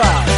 Bye.